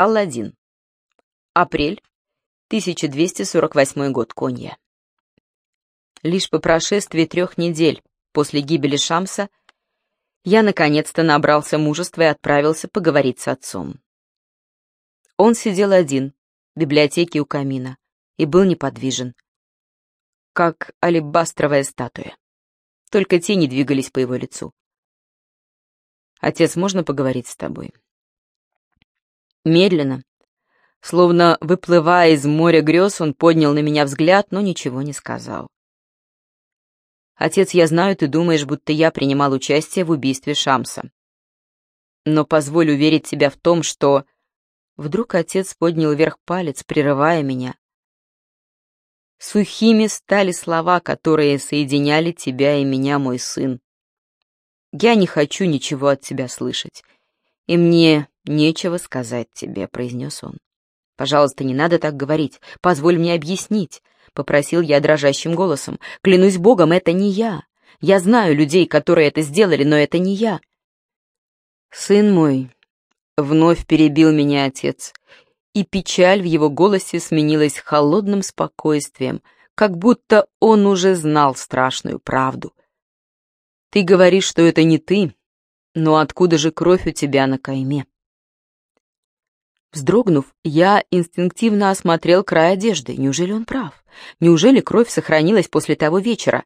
Алладин. Апрель, 1248 год, Конья. Лишь по прошествии трех недель после гибели Шамса я наконец-то набрался мужества и отправился поговорить с отцом. Он сидел один в библиотеке у камина и был неподвижен, как алебастровая статуя. Только тени двигались по его лицу. «Отец, можно поговорить с тобой?» Медленно, словно выплывая из моря грез, он поднял на меня взгляд, но ничего не сказал. «Отец, я знаю, ты думаешь, будто я принимал участие в убийстве Шамса. Но позволь уверить тебя в том, что...» Вдруг отец поднял вверх палец, прерывая меня. Сухими стали слова, которые соединяли тебя и меня, мой сын. Я не хочу ничего от тебя слышать, и мне нечего сказать тебе», — произнес он. «Пожалуйста, не надо так говорить. Позволь мне объяснить», — попросил я дрожащим голосом. «Клянусь Богом, это не я. Я знаю людей, которые это сделали, но это не я». «Сын мой», — вновь перебил меня отец, и печаль в его голосе сменилась холодным спокойствием, как будто он уже знал страшную правду. «Ты говоришь, что это не ты, но откуда же кровь у тебя на кайме?» Вздрогнув, я инстинктивно осмотрел край одежды. Неужели он прав? Неужели кровь сохранилась после того вечера?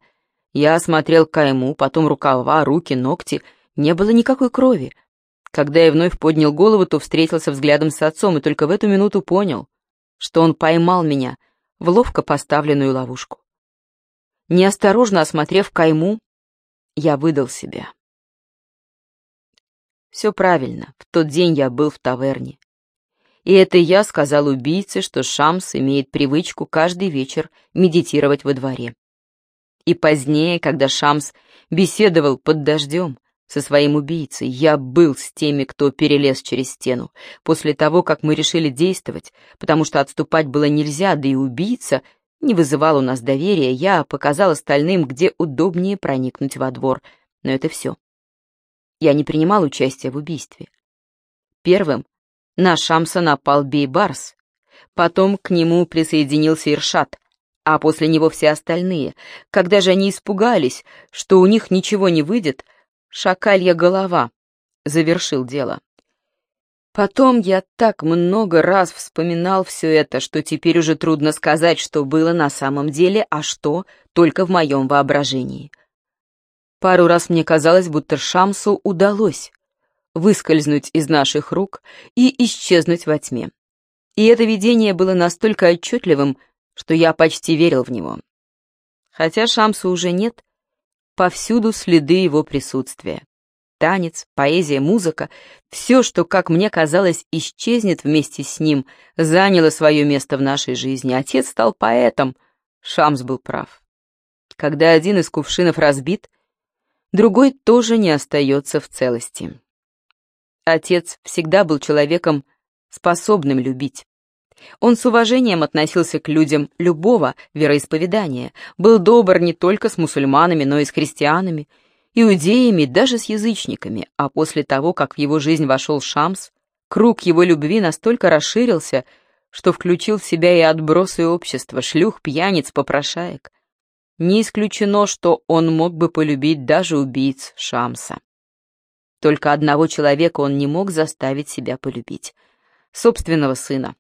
Я осмотрел кайму, потом рукава, руки, ногти. Не было никакой крови. Когда я вновь поднял голову, то встретился взглядом с отцом и только в эту минуту понял, что он поймал меня в ловко поставленную ловушку. Неосторожно осмотрев кайму, я выдал себя. Все правильно, в тот день я был в таверне. И это я сказал убийце, что Шамс имеет привычку каждый вечер медитировать во дворе. И позднее, когда Шамс беседовал под дождем со своим убийцей, я был с теми, кто перелез через стену. После того, как мы решили действовать, потому что отступать было нельзя, да и убийца не вызывал у нас доверия, я показал остальным, где удобнее проникнуть во двор. Но это все. Я не принимал участия в убийстве. Первым на Шамса напал Бейбарс. Потом к нему присоединился Иршат, а после него все остальные. Когда же они испугались, что у них ничего не выйдет, шакалья голова завершил дело. Потом я так много раз вспоминал все это, что теперь уже трудно сказать, что было на самом деле, а что только в моем воображении. Пару раз мне казалось, будто Шамсу удалось выскользнуть из наших рук и исчезнуть во тьме. И это видение было настолько отчетливым, что я почти верил в него. Хотя Шамса уже нет, повсюду следы его присутствия. Танец, поэзия, музыка — все, что, как мне казалось, исчезнет вместе с ним, заняло свое место в нашей жизни. Отец стал поэтом, Шамс был прав. Когда один из кувшинов разбит, другой тоже не остается в целости. Отец всегда был человеком, способным любить. Он с уважением относился к людям любого вероисповедания, был добр не только с мусульманами, но и с христианами, иудеями, даже с язычниками, а после того, как в его жизнь вошел Шамс, круг его любви настолько расширился, что включил в себя и отбросы общества, шлюх, пьяниц, попрошаек. Не исключено, что он мог бы полюбить даже убийц Шамса. Только одного человека он не мог заставить себя полюбить. Собственного сына.